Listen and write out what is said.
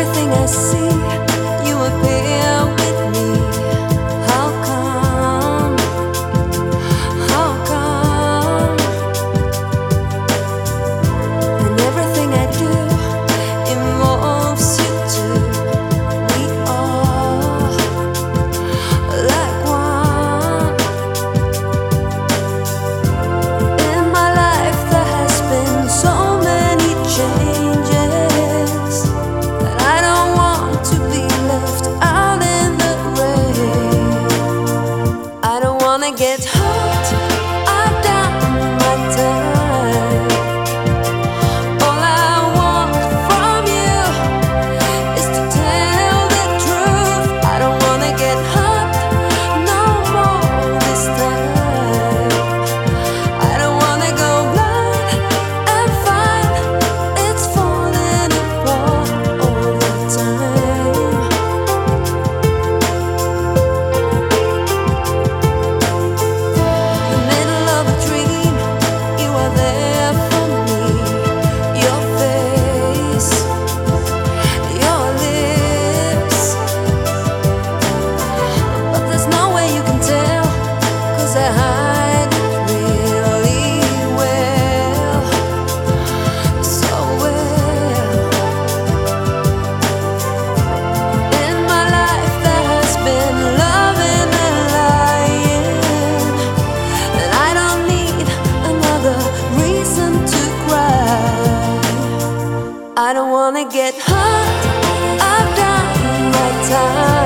everything I see. Wanna get. I don't wanna get hurt. I've done my time.